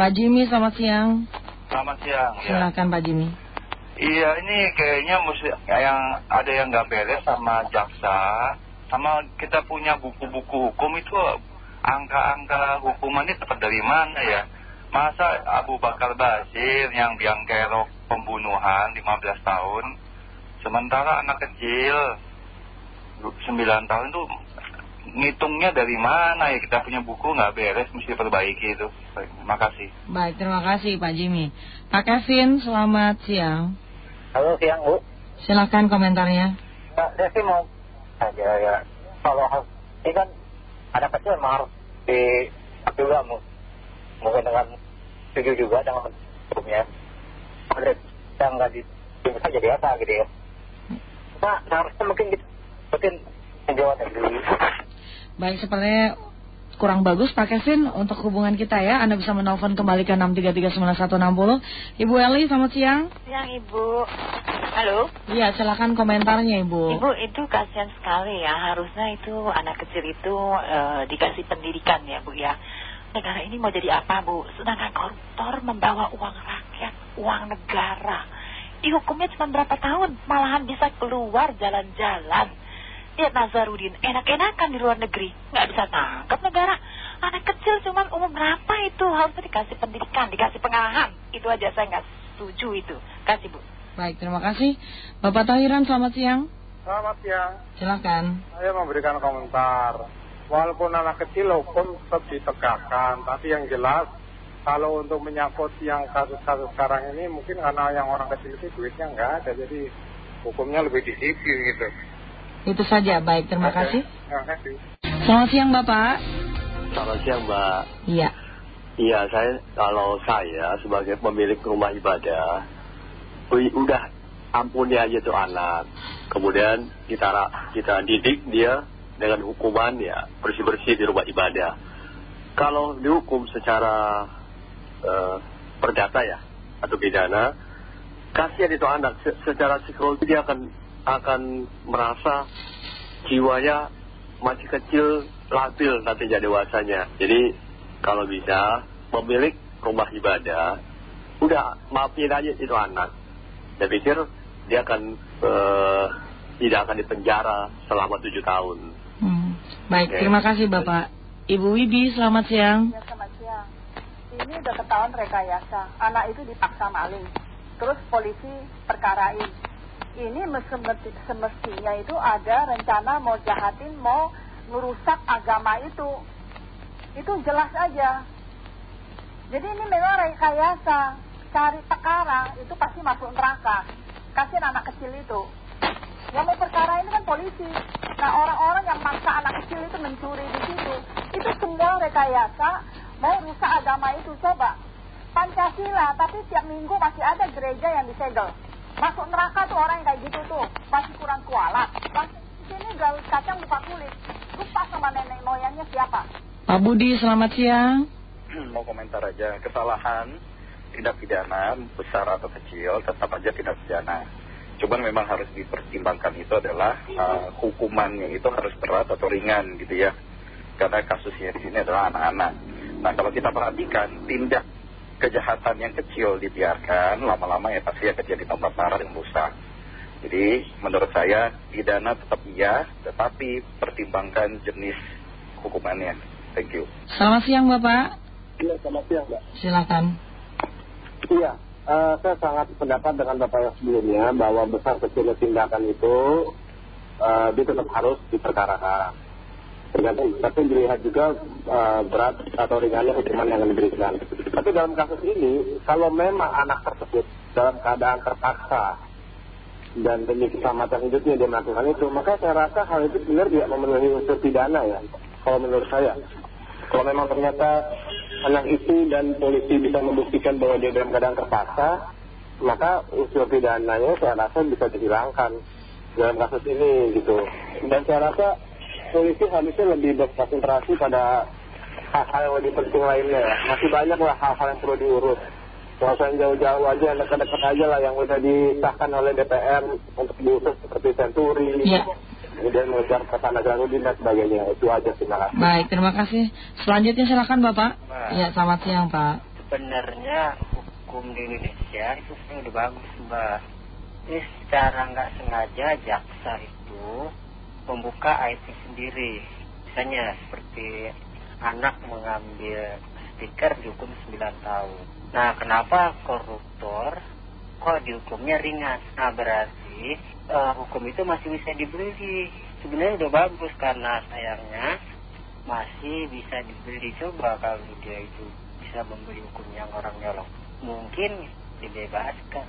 Pak Jimmy, selamat siang. Selamat siang. Ya. Silakan Pak Jimmy. Iya, ini kayaknya mesti yang ada yang nggak beres sama jaksa, sama kita punya buku-buku hukum itu angka-angka hukumannya dapat dari mana ya? Masa Abu Bakar Basir yang biang kerok pembunuhan 15 tahun, sementara anak kecil 9 tahun itu ngitungnya dari mana ya? Kita punya buku nggak beres mesti perbaiki itu. Terima kasih. Baik terima kasih Pak Jimmy. Pak Kevin selamat siang. Halo siang Bu. Silakan komentarnya. Pak saya sih mau aja ya. Kalau ini kan ada kecil memang harus di juga mungkin dengan setuju juga dengan hukumnya ada yang nggak di bisa jadi apa gitu ya. Pak seharusnya mungkin mungkin menjawab negeri Baik, sepertinya kurang bagus Pak Kevin untuk hubungan kita ya. Anda bisa menelpon kembali ke 6339160. Ibu Eli, selamat siang. Siang Ibu. Halo. Iya, silakan komentarnya Ibu. Ibu itu kasihan sekali ya. Harusnya itu anak kecil itu uh, dikasih pendidikan ya Bu ya. Negara ini mau jadi apa Bu? Sedangkan koruptor membawa uang rakyat, uang negara. Dihukumnya cuma berapa tahun, malahan bisa keluar jalan-jalan. Lihat Nazarudin, enak-enakan di luar negeri. Nggak bisa tangkap negara. Anak kecil cuma umur berapa itu? Harusnya dikasih pendidikan, dikasih pengarahan. Itu aja saya nggak setuju itu. Kasih Bu. Baik, terima kasih. Bapak Tahiran, selamat siang. Selamat siang. Silakan. Saya memberikan komentar. Walaupun anak kecil hukum tetap ditegakkan, tapi yang jelas kalau untuk menyangkut yang kasus-kasus sekarang ini mungkin karena yang orang kecil itu duitnya nggak ada, jadi hukumnya lebih disiplin gitu. Itu saja, baik terima kasih. Terima kasih. Selamat siang Bapak. Selamat siang Mbak. Iya. Iya, saya kalau saya sebagai pemilik rumah ibadah, udah ampuni aja tuh anak. Kemudian kita kita didik dia dengan hukuman ya bersih-bersih di rumah ibadah. Kalau dihukum secara uh, perdata ya atau pidana, kasihan itu anak. secara psikologis dia akan akan merasa jiwanya masih kecil labil nanti jadi dewasanya. Jadi kalau bisa pemilik rumah ibadah udah maafin aja itu anak. Saya pikir dia akan uh, tidak akan dipenjara selama tujuh tahun. Hmm. baik terima kasih Bapak Ibu Wibi selamat siang. Ya selamat siang. Ini udah ketahuan rekayasa. Anak itu dipaksa maling. Terus polisi perkarain ini semestinya itu ada rencana mau jahatin, mau merusak agama itu. Itu jelas aja. Jadi ini memang rekayasa. Cari perkara itu pasti masuk neraka. Kasihan anak kecil itu. Yang mau perkara ini kan polisi. Nah orang-orang yang maksa anak kecil itu mencuri di situ. Itu semua rekayasa mau rusak agama itu. Coba. Pancasila, tapi tiap minggu masih ada gereja yang disegel. Masuk neraka tuh orang yang kayak gitu tuh. Masih kurang kualat. Di sini gaul kacang buka kulit. Lupa sama nenek moyangnya siapa. Pak Budi, selamat siang. Mau komentar aja. Kesalahan tidak pidana, besar atau kecil, tetap aja tidak pidana. Cuman memang harus dipertimbangkan itu adalah uh, hukumannya itu harus berat atau ringan gitu ya. Karena kasusnya di sini adalah anak-anak. Nah kalau kita perhatikan tindak kejahatan yang kecil dibiarkan, lama-lama ya pasti akan jadi tambah parah dan rusak. Jadi menurut saya pidana tetap iya, tetapi pertimbangkan jenis hukumannya. Thank you. Selamat siang Bapak. Iya, selamat siang Mbak. Silakan. Iya, uh, saya sangat pendapat dengan Bapak yang sebelumnya bahwa besar kecilnya tindakan itu uh, tetap harus diperkarakan tergantung tapi dilihat juga uh, berat atau ringannya hukuman yang diberikan tapi dalam kasus ini kalau memang anak tersebut dalam keadaan terpaksa dan demi keselamatan hidupnya dia melakukan itu maka saya rasa hal itu benar tidak memenuhi unsur pidana ya kalau menurut saya. Kalau memang ternyata anak itu dan polisi bisa membuktikan bahwa dia dalam keadaan terpaksa maka unsur pidananya saya rasa bisa dihilangkan dalam kasus ini gitu. Dan saya rasa polisi harusnya lebih berkonsentrasi pada hal-hal yang lebih penting lainnya ya. Masih banyak lah hal-hal yang perlu diurus. Kalau saya jauh-jauh aja, dekat-dekat aja lah yang udah disahkan oleh DPR untuk diurus seperti senturi. Ya. Kemudian mengejar kata Nazarudin dan sebagainya. Itu aja kasih. Baik, terima kasih. Selanjutnya silakan Bapak. Ya, selamat siang Pak. sebenarnya hukum di Indonesia itu sebenarnya udah bagus mbak ini secara nggak sengaja jaksa itu membuka aibnya sendiri. Misalnya seperti anak mengambil stiker dihukum 9 tahun. Nah kenapa koruptor kok dihukumnya ringan? Nah berarti eh, hukum itu masih bisa dibeli. Sebenarnya udah bagus karena sayangnya masih bisa dibeli. Coba kalau dia itu bisa membeli hukum yang orang nyolong. Mungkin dibebaskan